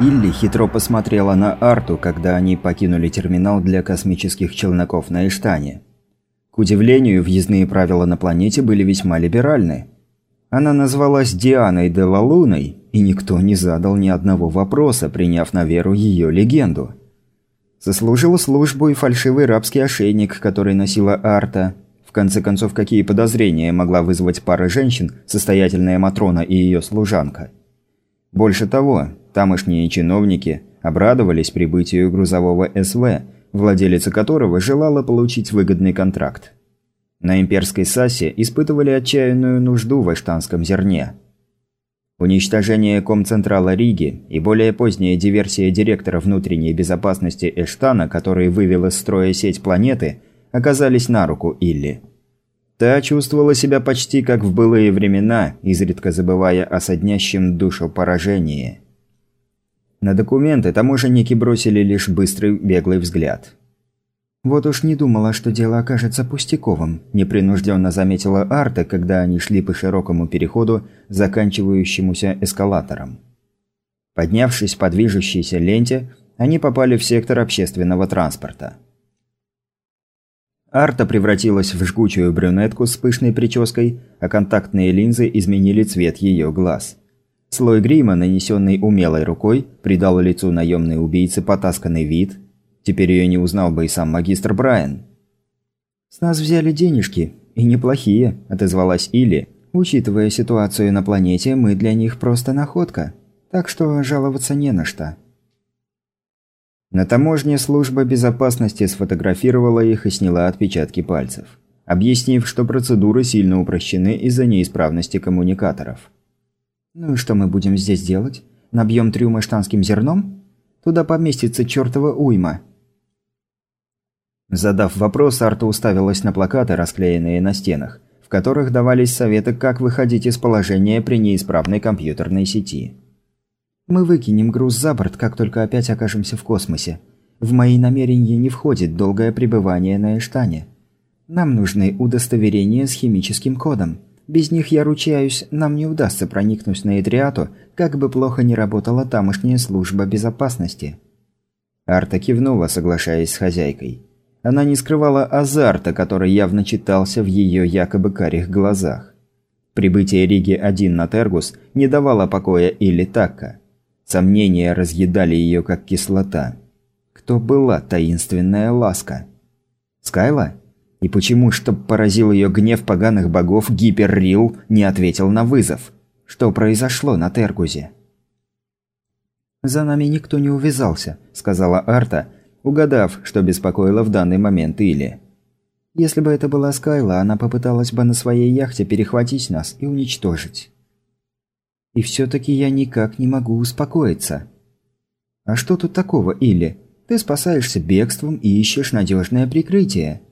Илли хитро посмотрела на Арту, когда они покинули терминал для космических челноков на Иштане. К удивлению, въездные правила на планете были весьма либеральны. Она назвалась Дианой де Лалуной, и никто не задал ни одного вопроса, приняв на веру ее легенду. Сослужил службу и фальшивый рабский ошейник, который носила Арта. В конце концов, какие подозрения могла вызвать пара женщин, состоятельная Матрона и ее служанка? Больше того, тамошние чиновники обрадовались прибытию грузового СВ, владелица которого желала получить выгодный контракт. На имперской САСе испытывали отчаянную нужду в эштанском зерне. Уничтожение Комцентрала Риги и более поздняя диверсия директора внутренней безопасности Эштана, который вывел из строя сеть планеты, оказались на руку Илли. Та чувствовала себя почти как в былые времена, изредка забывая о соднящем душу поражении. На документы таможенники бросили лишь быстрый беглый взгляд. «Вот уж не думала, что дело окажется пустяковым», – непринужденно заметила Арта, когда они шли по широкому переходу, заканчивающемуся эскалатором. Поднявшись по движущейся ленте, они попали в сектор общественного транспорта. Арта превратилась в жгучую брюнетку с пышной прической, а контактные линзы изменили цвет ее глаз – Слой грима, нанесенный умелой рукой, придал лицу наемной убийцы потасканный вид. Теперь ее не узнал бы и сам магистр Брайан. «С нас взяли денежки, и неплохие», – отозвалась Илли. «Учитывая ситуацию на планете, мы для них просто находка. Так что жаловаться не на что». На таможне служба безопасности сфотографировала их и сняла отпечатки пальцев, объяснив, что процедуры сильно упрощены из-за неисправности коммуникаторов. «Ну и что мы будем здесь делать? Набьем трюмы штанским зерном? Туда поместится чертова уйма». Задав вопрос, Арта уставилась на плакаты, расклеенные на стенах, в которых давались советы, как выходить из положения при неисправной компьютерной сети. «Мы выкинем груз за борт, как только опять окажемся в космосе. В мои намерения не входит долгое пребывание на Эштане. Нам нужны удостоверения с химическим кодом. Без них, я ручаюсь, нам не удастся проникнуть на Эдриату, как бы плохо ни работала тамошняя служба безопасности». Арта кивнула, соглашаясь с хозяйкой. Она не скрывала азарта, который явно читался в ее якобы карих глазах. Прибытие Риги-1 на Тергус не давало покоя или Такка. Сомнения разъедали ее, как кислота. Кто была таинственная ласка? Скайла? И почему, чтоб поразил ее гнев поганых богов, Гиперрил не ответил на вызов? Что произошло на Тергузе? «За нами никто не увязался», – сказала Арта, угадав, что беспокоило в данный момент Или. «Если бы это была Скайла, она попыталась бы на своей яхте перехватить нас и уничтожить». «И все-таки я никак не могу успокоиться». «А что тут такого, Или? Ты спасаешься бегством и ищешь надежное прикрытие».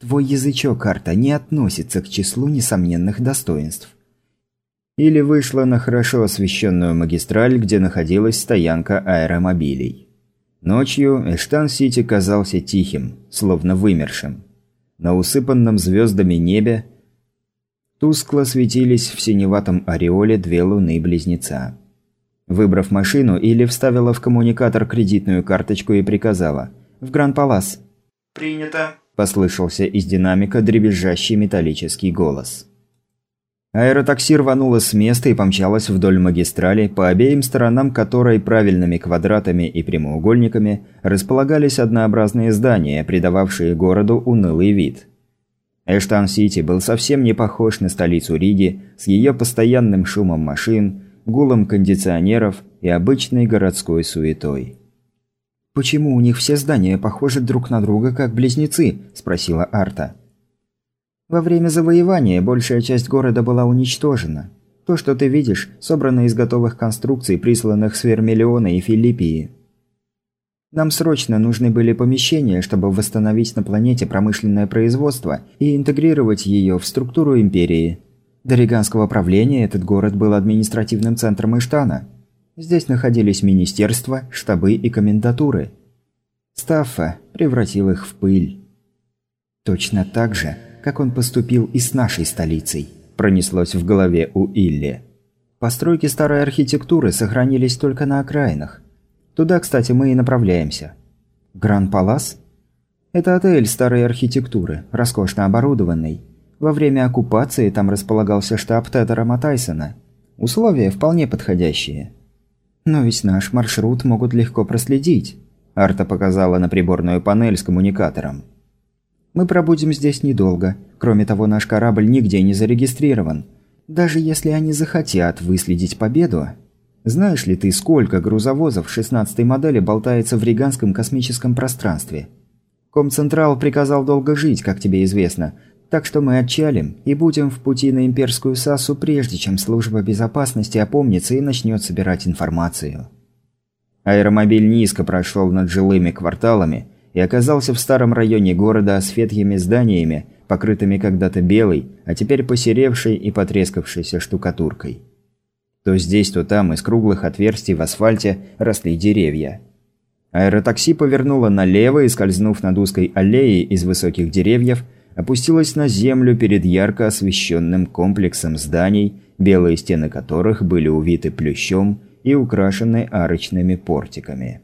Твой язычок, карта, не относится к числу несомненных достоинств. Или вышла на хорошо освещенную магистраль, где находилась стоянка аэромобилей. Ночью Эштан-Сити казался тихим, словно вымершим. На усыпанном звездами небе тускло светились в синеватом ореоле две луны-близнеца. Выбрав машину, Или вставила в коммуникатор кредитную карточку и приказала «В Гран-Палас». «Принято», послышался из динамика дребезжащий металлический голос. Аэротакси рвануло с места и помчалось вдоль магистрали, по обеим сторонам которой правильными квадратами и прямоугольниками располагались однообразные здания, придававшие городу унылый вид. Эштан-Сити был совсем не похож на столицу Риги с ее постоянным шумом машин, гулом кондиционеров и обычной городской суетой. «Почему у них все здания похожи друг на друга, как близнецы?» – спросила Арта. «Во время завоевания большая часть города была уничтожена. То, что ты видишь, собрано из готовых конструкций, присланных с Вермиллиона и Филиппии. Нам срочно нужны были помещения, чтобы восстановить на планете промышленное производство и интегрировать ее в структуру империи. До Риганского правления этот город был административным центром Иштана». Здесь находились министерства, штабы и комендатуры. Стаффа превратил их в пыль. Точно так же, как он поступил и с нашей столицей, пронеслось в голове у Илли. Постройки старой архитектуры сохранились только на окраинах. Туда, кстати, мы и направляемся. Гран-Палас? Это отель старой архитектуры, роскошно оборудованный. Во время оккупации там располагался штаб Тетера Матайсона. Условия вполне подходящие. Но ведь наш маршрут могут легко проследить. Арта показала на приборную панель с коммуникатором. Мы пробудем здесь недолго. Кроме того, наш корабль нигде не зарегистрирован. Даже если они захотят выследить победу... Знаешь ли ты, сколько грузовозов 16-й модели болтается в риганском космическом пространстве? Комцентрал приказал долго жить, как тебе известно, так что мы отчалим и будем в пути на имперскую САСу, прежде чем служба безопасности опомнится и начнет собирать информацию. Аэромобиль низко прошел над жилыми кварталами и оказался в старом районе города с ветхими зданиями, покрытыми когда-то белой, а теперь посеревшей и потрескавшейся штукатуркой. То здесь, то там из круглых отверстий в асфальте росли деревья. Аэротакси повернуло налево и, скользнув над узкой аллеей из высоких деревьев, опустилась на землю перед ярко освещенным комплексом зданий, белые стены которых были увиты плющом и украшены арочными портиками.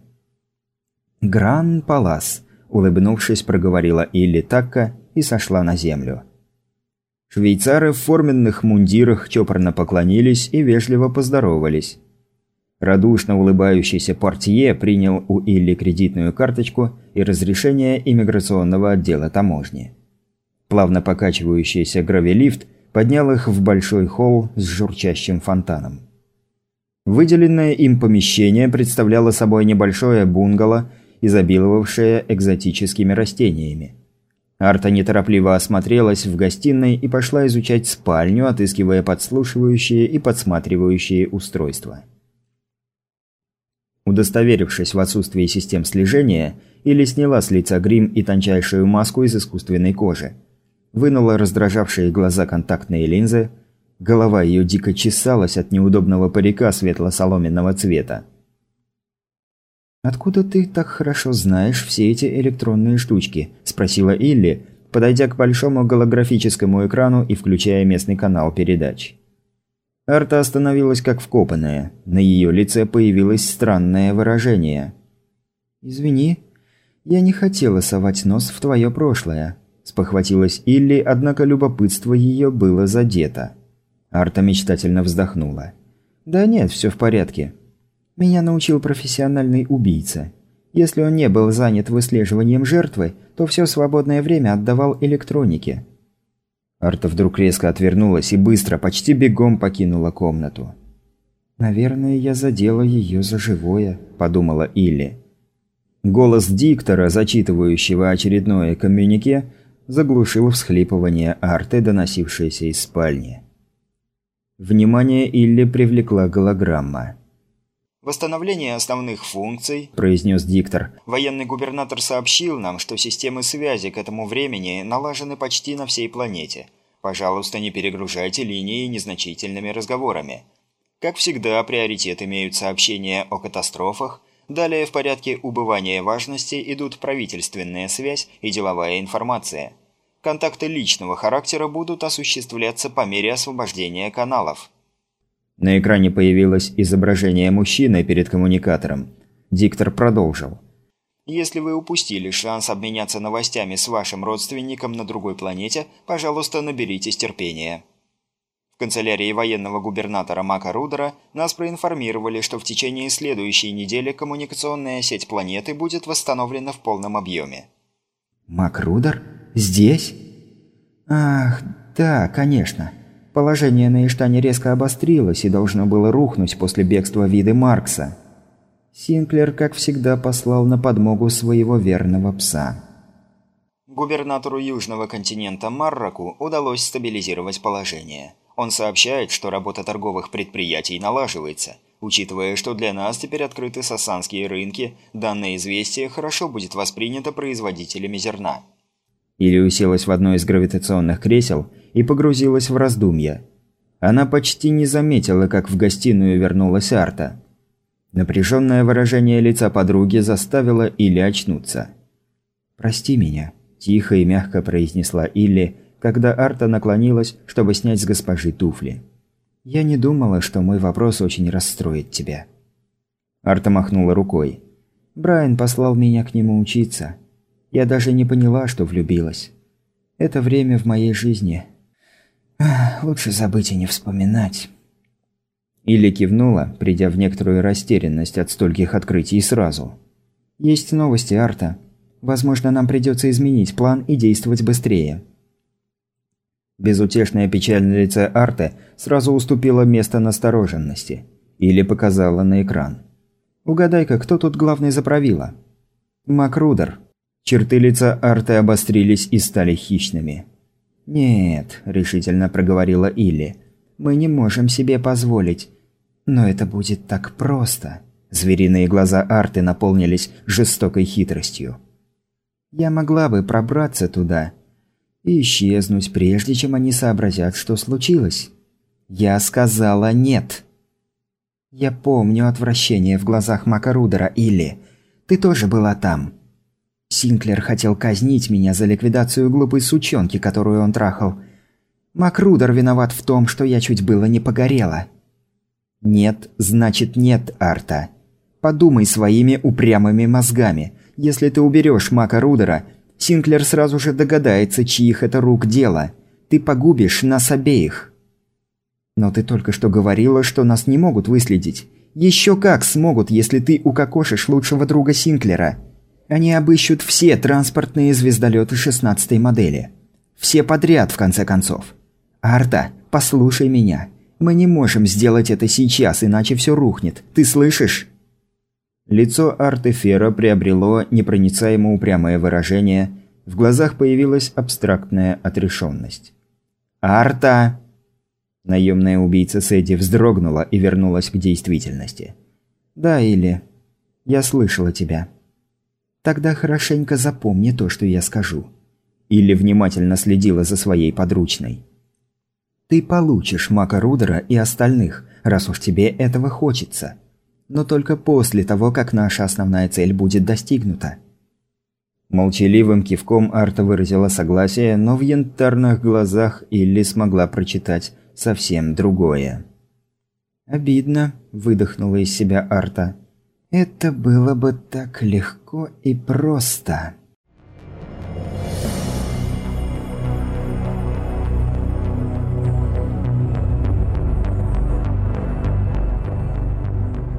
«Гран-Палас», – улыбнувшись, проговорила Илли Такка и сошла на землю. Швейцары в форменных мундирах чопорно поклонились и вежливо поздоровались. Радушно улыбающийся портье принял у Илли кредитную карточку и разрешение иммиграционного отдела таможни. Плавно покачивающийся гравилифт поднял их в большой холл с журчащим фонтаном. Выделенное им помещение представляло собой небольшое бунгало, изобиловавшее экзотическими растениями. Арта неторопливо осмотрелась в гостиной и пошла изучать спальню, отыскивая подслушивающие и подсматривающие устройства. Удостоверившись в отсутствии систем слежения, Или сняла с лица грим и тончайшую маску из искусственной кожи. Вынула раздражавшие глаза контактные линзы. Голова ее дико чесалась от неудобного парика светло-соломенного цвета. «Откуда ты так хорошо знаешь все эти электронные штучки?» – спросила Илли, подойдя к большому голографическому экрану и включая местный канал передач. Арта остановилась как вкопанная. На ее лице появилось странное выражение. «Извини, я не хотела совать нос в твое прошлое», – спохватилась Илли, однако любопытство ее было задето. Арта мечтательно вздохнула. «Да нет, все в порядке. Меня научил профессиональный убийца. Если он не был занят выслеживанием жертвы, то все свободное время отдавал электронике. Арта вдруг резко отвернулась и быстро, почти бегом покинула комнату. «Наверное, я задела ее за живое», – подумала Илли. Голос диктора, зачитывающего очередное коммюнике, заглушил всхлипывание Арты, доносившееся из спальни. Внимание Илли привлекла голограмма. «Восстановление основных функций», – произнес диктор. «Военный губернатор сообщил нам, что системы связи к этому времени налажены почти на всей планете. Пожалуйста, не перегружайте линии незначительными разговорами. Как всегда, приоритет имеют сообщения о катастрофах, далее в порядке убывания важности идут правительственная связь и деловая информация. Контакты личного характера будут осуществляться по мере освобождения каналов». На экране появилось изображение мужчины перед коммуникатором. Диктор продолжил. «Если вы упустили шанс обменяться новостями с вашим родственником на другой планете, пожалуйста, наберитесь терпения». Канцелярии военного губернатора Мака Рудера нас проинформировали, что в течение следующей недели коммуникационная сеть планеты будет восстановлена в полном объеме. «Мак Рудер? Здесь?» «Ах, да, конечно». Положение на Иштане резко обострилось и должно было рухнуть после бегства виды Маркса. Синклер, как всегда, послал на подмогу своего верного пса. Губернатору Южного континента Марраку удалось стабилизировать положение. Он сообщает, что работа торговых предприятий налаживается. Учитывая, что для нас теперь открыты сасанские рынки, данное известие хорошо будет воспринято производителями зерна. Или уселась в одно из гравитационных кресел и погрузилась в раздумья. Она почти не заметила, как в гостиную вернулась Арта. Напряженное выражение лица подруги заставило Илли очнуться. «Прости меня», – тихо и мягко произнесла Илли, когда Арта наклонилась, чтобы снять с госпожи туфли. «Я не думала, что мой вопрос очень расстроит тебя». Арта махнула рукой. «Брайан послал меня к нему учиться. Я даже не поняла, что влюбилась. Это время в моей жизни. Ах, лучше забыть и не вспоминать». Или кивнула, придя в некоторую растерянность от стольких открытий сразу. «Есть новости, Арта. Возможно, нам придется изменить план и действовать быстрее». Безутешная печаль на лице Арты сразу уступила место настороженности. Или показала на экран. «Угадай-ка, кто тут главный заправила?» «Макрудер». Черты лица Арты обострились и стали хищными. «Нет», – решительно проговорила Илли. «Мы не можем себе позволить. Но это будет так просто». Звериные глаза Арты наполнились жестокой хитростью. «Я могла бы пробраться туда и исчезнуть, прежде чем они сообразят, что случилось. Я сказала «нет». Я помню отвращение в глазах Макарудера, или... Ты тоже была там. Синклер хотел казнить меня за ликвидацию глупой сучонки, которую он трахал. Макрудер виноват в том, что я чуть было не погорела. Нет, значит нет, Арта. Подумай своими упрямыми мозгами. Если ты уберешь Мака Рудера, Синклер сразу же догадается, чьих это рук дело. Ты погубишь нас обеих. Но ты только что говорила, что нас не могут выследить. Еще как смогут, если ты укокошишь лучшего друга Синклера. Они обыщут все транспортные звездолеты 16 модели. Все подряд, в конце концов. Арта, послушай меня. Мы не можем сделать это сейчас, иначе все рухнет. Ты слышишь? Лицо Артефера приобрело непроницаемо упрямое выражение, в глазах появилась абстрактная отрешенность. «Арта!» Наемная убийца Сэдди вздрогнула и вернулась к действительности. «Да, Или. Я слышала тебя. Тогда хорошенько запомни то, что я скажу». Или внимательно следила за своей подручной. «Ты получишь Мака Рудера и остальных, раз уж тебе этого хочется но только после того, как наша основная цель будет достигнута. Молчаливым кивком Арта выразила согласие, но в янтарных глазах Илли смогла прочитать совсем другое. «Обидно», – выдохнула из себя Арта. «Это было бы так легко и просто».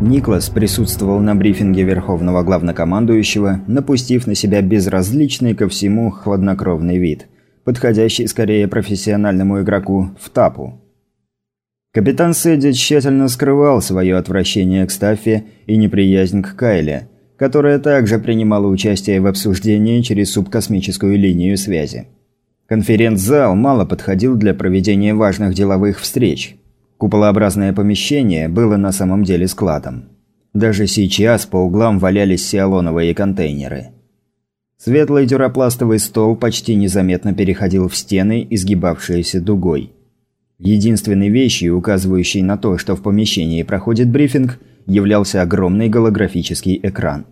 Никлас присутствовал на брифинге Верховного Главнокомандующего, напустив на себя безразличный ко всему хладнокровный вид, подходящий скорее профессиональному игроку в тапу. Капитан Сэдди тщательно скрывал свое отвращение к Стаффе и неприязнь к Кайле, которая также принимала участие в обсуждении через субкосмическую линию связи. Конференц-зал мало подходил для проведения важных деловых встреч – Куполообразное помещение было на самом деле складом. Даже сейчас по углам валялись сиалоновые контейнеры. Светлый дюропластовый стол почти незаметно переходил в стены, изгибавшиеся дугой. Единственной вещью, указывающей на то, что в помещении проходит брифинг, являлся огромный голографический экран.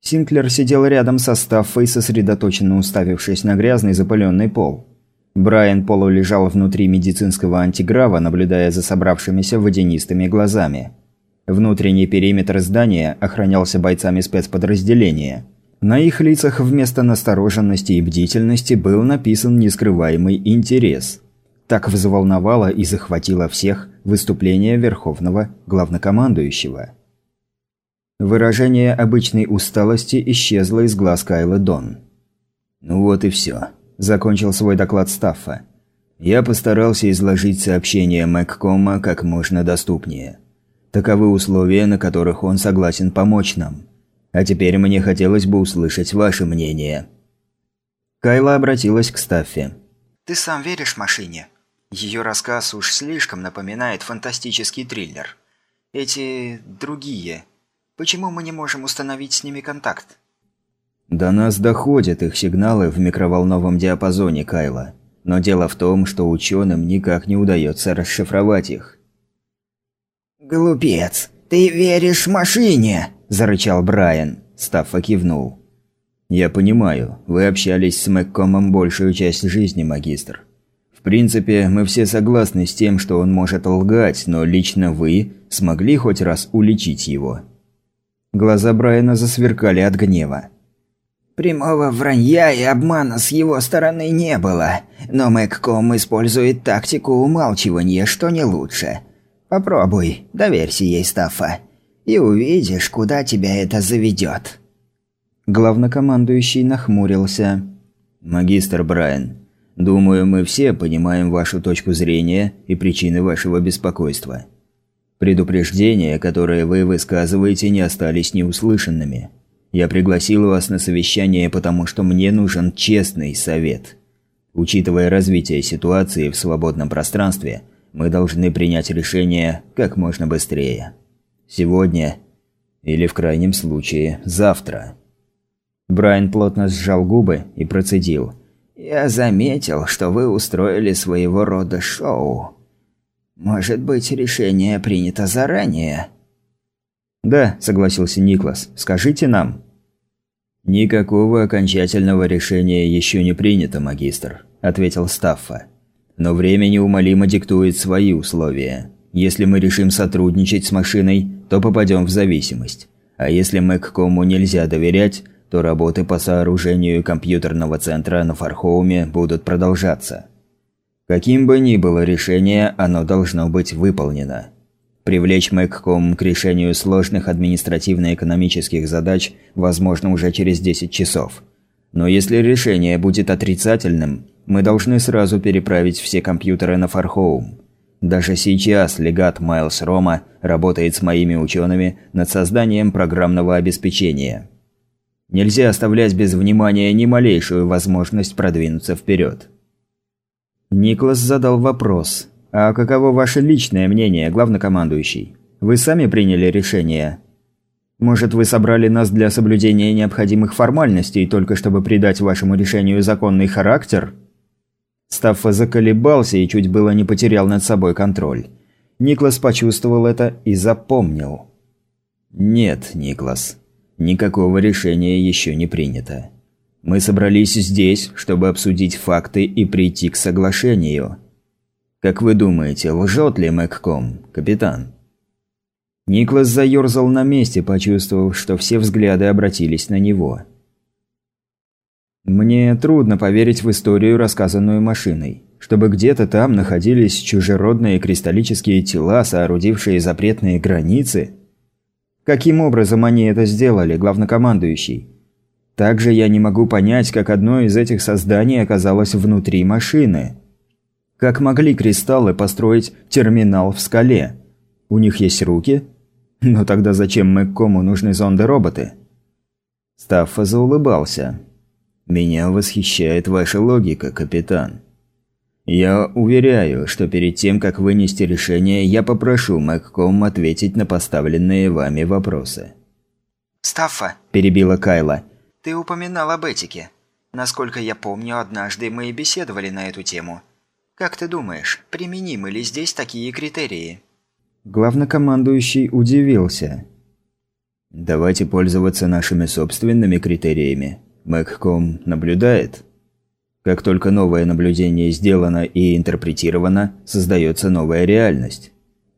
Синклер сидел рядом со Стаффой, сосредоточенно уставившись на грязный запыленный пол. Брайан полулежал внутри медицинского антиграва, наблюдая за собравшимися водянистыми глазами. Внутренний периметр здания охранялся бойцами спецподразделения. На их лицах вместо настороженности и бдительности был написан нескрываемый интерес. Так взволновало и захватило всех выступление Верховного Главнокомандующего. Выражение обычной усталости исчезло из глаз Кайла Дон. «Ну вот и все. – закончил свой доклад Стаффа. «Я постарался изложить сообщение Мэгкома как можно доступнее. Таковы условия, на которых он согласен помочь нам. А теперь мне хотелось бы услышать ваше мнение». Кайла обратилась к Стаффе. «Ты сам веришь машине? Ее рассказ уж слишком напоминает фантастический триллер. Эти другие. Почему мы не можем установить с ними контакт?» До нас доходят их сигналы в микроволновом диапазоне Кайла. Но дело в том, что ученым никак не удается расшифровать их. «Глупец, ты веришь машине!» – зарычал Брайан. Стаффа кивнул. «Я понимаю, вы общались с Мэгкомом большую часть жизни, магистр. В принципе, мы все согласны с тем, что он может лгать, но лично вы смогли хоть раз уличить его?» Глаза Брайана засверкали от гнева. Прямого вранья и обмана с его стороны не было, но Мэгком использует тактику умалчивания, что не лучше. Попробуй, доверься ей, Стаффа, и увидишь, куда тебя это заведет. Главнокомандующий нахмурился. «Магистр Брайан, думаю, мы все понимаем вашу точку зрения и причины вашего беспокойства. Предупреждения, которые вы высказываете, не остались неуслышанными». Я пригласил вас на совещание, потому что мне нужен честный совет. Учитывая развитие ситуации в свободном пространстве, мы должны принять решение как можно быстрее. Сегодня или в крайнем случае завтра. Брайан плотно сжал губы и процедил. «Я заметил, что вы устроили своего рода шоу. Может быть, решение принято заранее?» «Да», – согласился Никлас. «Скажите нам». «Никакого окончательного решения еще не принято, магистр», – ответил Стаффа. «Но время неумолимо диктует свои условия. Если мы решим сотрудничать с машиной, то попадем в зависимость. А если Мэгкому нельзя доверять, то работы по сооружению компьютерного центра на Фархоуме будут продолжаться. Каким бы ни было решение, оно должно быть выполнено. Привлечь Мэгком к решению сложных административно-экономических задач возможно уже через 10 часов. Но если решение будет отрицательным, мы должны сразу переправить все компьютеры на Фархоум. Даже сейчас легат Майлз Рома работает с моими учеными над созданием программного обеспечения. Нельзя оставлять без внимания ни малейшую возможность продвинуться вперед. Никлас задал вопрос – «А каково ваше личное мнение, главнокомандующий? Вы сами приняли решение? Может, вы собрали нас для соблюдения необходимых формальностей, только чтобы придать вашему решению законный характер?» Стаффа заколебался и чуть было не потерял над собой контроль. Никлас почувствовал это и запомнил. «Нет, Никлас, никакого решения еще не принято. Мы собрались здесь, чтобы обсудить факты и прийти к соглашению». «Как вы думаете, лжет ли Мэгком, капитан?» Никлас заерзал на месте, почувствовав, что все взгляды обратились на него. «Мне трудно поверить в историю, рассказанную машиной. Чтобы где-то там находились чужеродные кристаллические тела, соорудившие запретные границы. Каким образом они это сделали, главнокомандующий? Также я не могу понять, как одно из этих созданий оказалось внутри машины». Как могли кристаллы построить терминал в скале? У них есть руки? Но тогда зачем Мэгкому нужны зонды-роботы? Стаффа заулыбался. «Меня восхищает ваша логика, капитан. Я уверяю, что перед тем, как вынести решение, я попрошу Мэгком ответить на поставленные вами вопросы». «Стаффа», – перебила Кайла, – «ты упоминал об этике. Насколько я помню, однажды мы и беседовали на эту тему». Как ты думаешь, применимы ли здесь такие критерии? Главнокомандующий удивился. Давайте пользоваться нашими собственными критериями. Мэгком наблюдает. Как только новое наблюдение сделано и интерпретировано, создается новая реальность.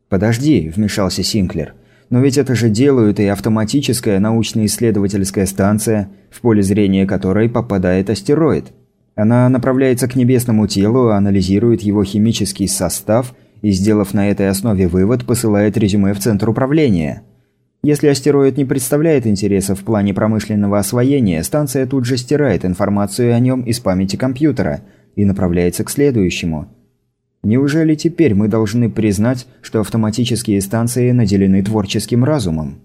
«Подожди», – вмешался Синклер. «Но ведь это же делают и автоматическая научно-исследовательская станция, в поле зрения которой попадает астероид. Она направляется к небесному телу, анализирует его химический состав и, сделав на этой основе вывод, посылает резюме в центр управления. Если астероид не представляет интереса в плане промышленного освоения, станция тут же стирает информацию о нем из памяти компьютера и направляется к следующему. Неужели теперь мы должны признать, что автоматические станции наделены творческим разумом?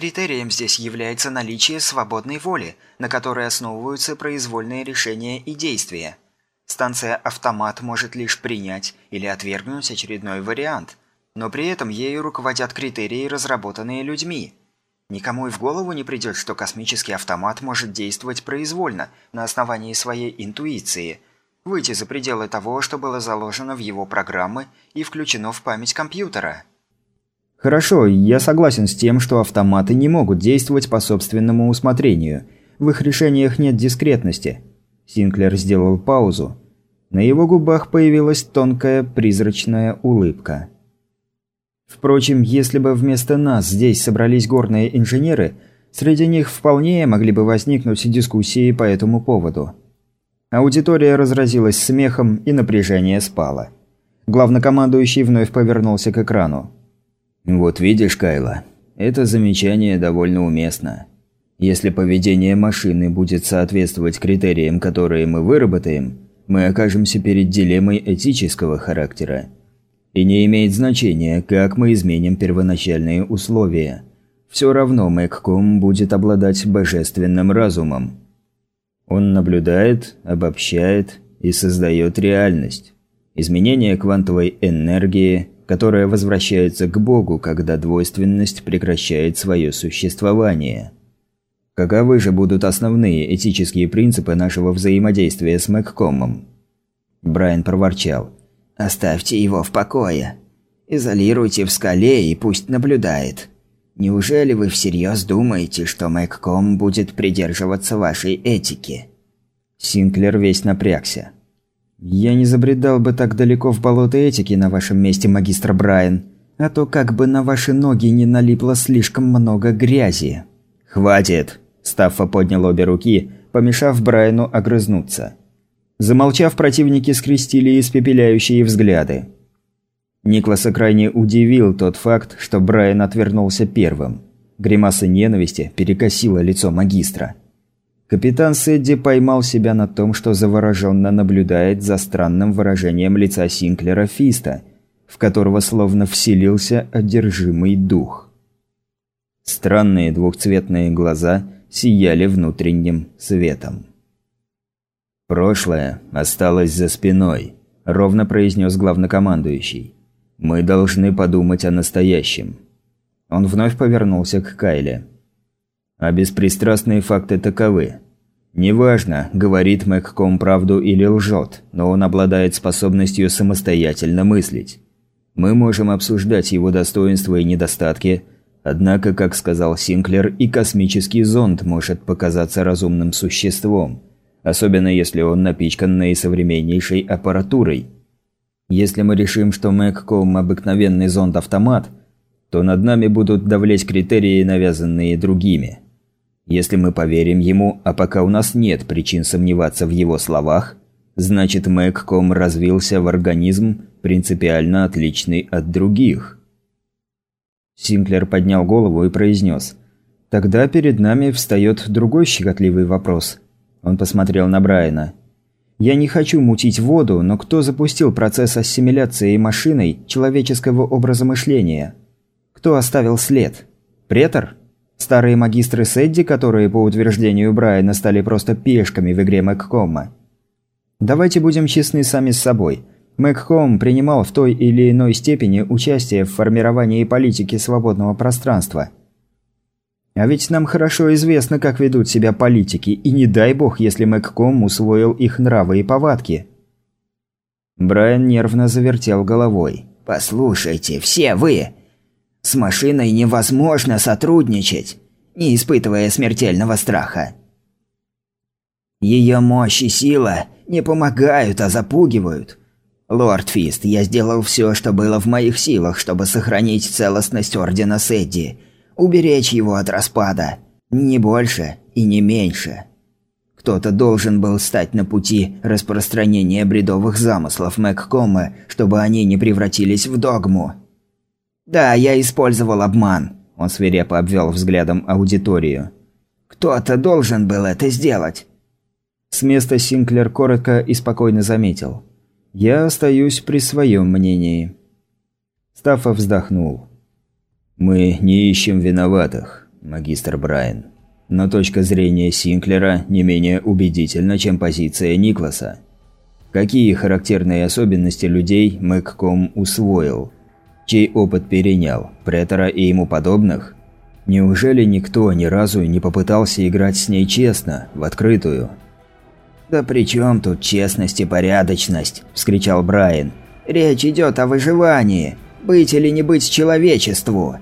Критерием здесь является наличие свободной воли, на которой основываются произвольные решения и действия. Станция «Автомат» может лишь принять или отвергнуть очередной вариант, но при этом ею руководят критерии, разработанные людьми. Никому и в голову не придет, что космический автомат может действовать произвольно, на основании своей интуиции, выйти за пределы того, что было заложено в его программы и включено в память компьютера. Хорошо, я согласен с тем, что автоматы не могут действовать по собственному усмотрению. В их решениях нет дискретности. Синклер сделал паузу. На его губах появилась тонкая призрачная улыбка. Впрочем, если бы вместо нас здесь собрались горные инженеры, среди них вполне могли бы возникнуть дискуссии по этому поводу. Аудитория разразилась смехом, и напряжение спало. Главнокомандующий вновь повернулся к экрану. «Вот видишь, Кайла, это замечание довольно уместно. Если поведение машины будет соответствовать критериям, которые мы выработаем, мы окажемся перед дилеммой этического характера. И не имеет значения, как мы изменим первоначальные условия. Все равно Мэгком будет обладать божественным разумом. Он наблюдает, обобщает и создает реальность. Изменение квантовой энергии, которая возвращается к Богу, когда двойственность прекращает свое существование. Каковы же будут основные этические принципы нашего взаимодействия с Мэгкомом? Брайан проворчал. Оставьте его в покое. Изолируйте в скале и пусть наблюдает. Неужели вы всерьез думаете, что Мэгком будет придерживаться вашей этики?» Синклер весь напрягся. «Я не забредал бы так далеко в болото этики на вашем месте, магистр Брайан, а то как бы на ваши ноги не налипло слишком много грязи». «Хватит!» Стаффа поднял обе руки, помешав Брайану огрызнуться. Замолчав, противники скрестили испепеляющие взгляды. Никласа крайне удивил тот факт, что Брайан отвернулся первым. Гримаса ненависти перекосила лицо магистра. Капитан Сэдди поймал себя на том, что завороженно наблюдает за странным выражением лица Синклера Фиста, в которого словно вселился одержимый дух. Странные двухцветные глаза сияли внутренним светом. «Прошлое осталось за спиной», – ровно произнес главнокомандующий. «Мы должны подумать о настоящем». Он вновь повернулся к Кайле. «А беспристрастные факты таковы. Неважно, говорит Мэгком правду или лжет, но он обладает способностью самостоятельно мыслить. Мы можем обсуждать его достоинства и недостатки, однако, как сказал Синклер, и космический зонд может показаться разумным существом» особенно если он напичкан наисовременнейшей аппаратурой. Если мы решим, что Мэгком – обыкновенный зонд-автомат, то над нами будут давлеть критерии, навязанные другими. Если мы поверим ему, а пока у нас нет причин сомневаться в его словах, значит Мэгком развился в организм, принципиально отличный от других. Синклер поднял голову и произнес. «Тогда перед нами встает другой щекотливый вопрос – он посмотрел на Брайана. «Я не хочу мутить воду, но кто запустил процесс ассимиляции машиной человеческого образа мышления? Кто оставил след? Претор? Старые магистры Сэдди, которые, по утверждению Брайана, стали просто пешками в игре Мэгкома? Давайте будем честны сами с собой. Мэгком принимал в той или иной степени участие в формировании политики свободного пространства – а ведь нам хорошо известно, как ведут себя политики, и не дай бог, если Мэгком усвоил их нравы и повадки. Брайан нервно завертел головой. «Послушайте, все вы! С машиной невозможно сотрудничать, не испытывая смертельного страха. Ее мощь и сила не помогают, а запугивают. Лорд Фист, я сделал все, что было в моих силах, чтобы сохранить целостность Ордена Сэдди – уберечь его от распада. Не больше и не меньше. Кто-то должен был стать на пути распространения бредовых замыслов Мэгкома, чтобы они не превратились в догму. «Да, я использовал обман», – он свирепо обвел взглядом аудиторию. «Кто-то должен был это сделать». С места Синклер коротко и спокойно заметил. «Я остаюсь при своем мнении». Стаффа вздохнул. Мы не ищем виноватых, магистр Брайан. Но точка зрения Синклера не менее убедительна, чем позиция Никласа. Какие характерные особенности людей Мэгком усвоил? Чей опыт перенял? Претора и ему подобных? Неужели никто ни разу не попытался играть с ней честно, в открытую? «Да при чем тут честность и порядочность?» – вскричал Брайан. «Речь идет о выживании. Быть или не быть человечеству.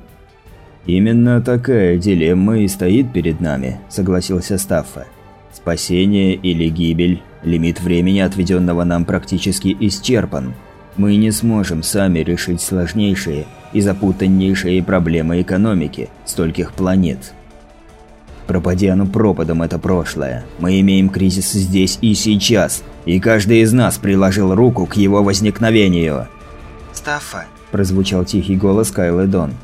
«Именно такая дилемма и стоит перед нами», – согласился Стаффа. «Спасение или гибель, лимит времени, отведенного нам, практически исчерпан. Мы не сможем сами решить сложнейшие и запутаннейшие проблемы экономики стольких планет. Пропади оно пропадом это прошлое. Мы имеем кризис здесь и сейчас, и каждый из нас приложил руку к его возникновению. «Стаффа», – прозвучал тихий голос Кайлы Дон.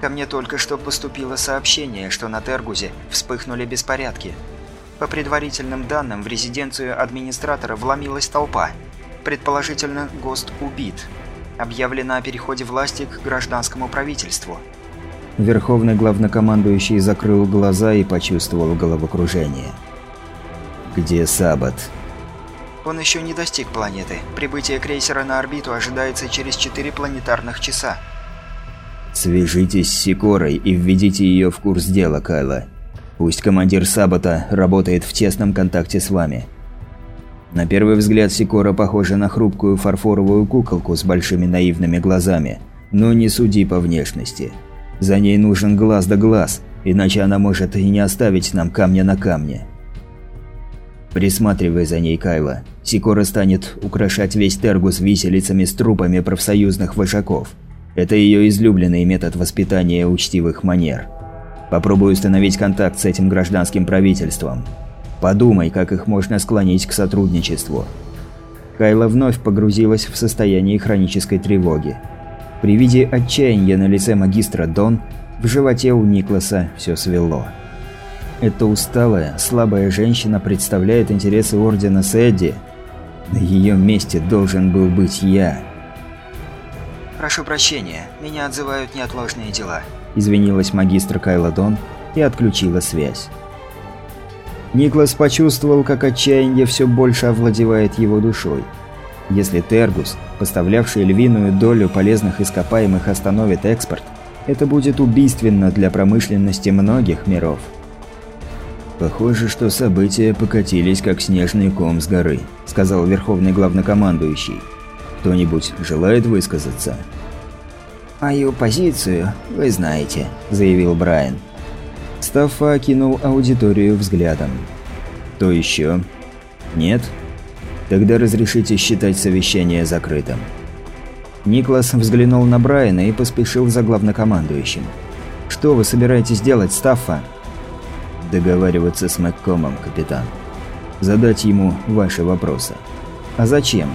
«Ко мне только что поступило сообщение, что на Тергузе вспыхнули беспорядки. По предварительным данным, в резиденцию администратора вломилась толпа. Предположительно, ГОСТ убит. Объявлено о переходе власти к гражданскому правительству. Верховный главнокомандующий закрыл глаза и почувствовал головокружение. «Где Сабат?» Он еще не достиг планеты. Прибытие крейсера на орбиту ожидается через 4 планетарных часа. Свяжитесь с Сикорой и введите ее в курс дела, Кайла. Пусть командир Сабата работает в тесном контакте с вами. На первый взгляд Сикора похожа на хрупкую фарфоровую куколку с большими наивными глазами, но не суди по внешности. За ней нужен глаз да глаз, иначе она может и не оставить нам камня на камне. Присматривай за ней, Кайла. Сикора станет украшать весь Тергус виселицами с трупами профсоюзных вожаков. Это ее излюбленный метод воспитания учтивых манер. Попробуй установить контакт с этим гражданским правительством. Подумай, как их можно склонить к сотрудничеству. Кайла вновь погрузилась в состояние хронической тревоги. При виде отчаяния на лице магистра Дон в животе у Никласа все свело. Эта усталая, слабая женщина представляет интересы Ордена Сэдди. На ее месте должен был быть я. «Прошу прощения, меня отзывают неотложные дела», – извинилась магистр Кайла Дон и отключила связь. Никлас почувствовал, как отчаяние все больше овладевает его душой. Если Тергус, поставлявший львиную долю полезных ископаемых, остановит экспорт, это будет убийственно для промышленности многих миров. «Похоже, что события покатились как снежный ком с горы», – сказал Верховный Главнокомандующий. «Кто-нибудь желает высказаться?» «Мою позицию вы знаете», – заявил Брайан. Стаффа окинул аудиторию взглядом. «Кто еще?» «Нет?» Тогда разрешите считать совещание закрытым. Никлас взглянул на Брайана и поспешил за главнокомандующим. «Что вы собираетесь делать, Стаффа?» «Договариваться с Маккомом, капитан. Задать ему ваши вопросы». «А зачем?»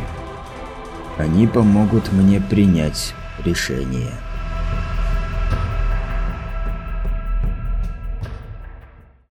«Они помогут мне принять решение».